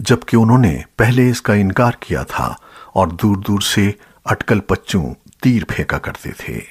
जबकि उन्होंने पहले इसका इनकार किया था और दूर दूर से अटकल पच्चू तीर फेंका करते थे।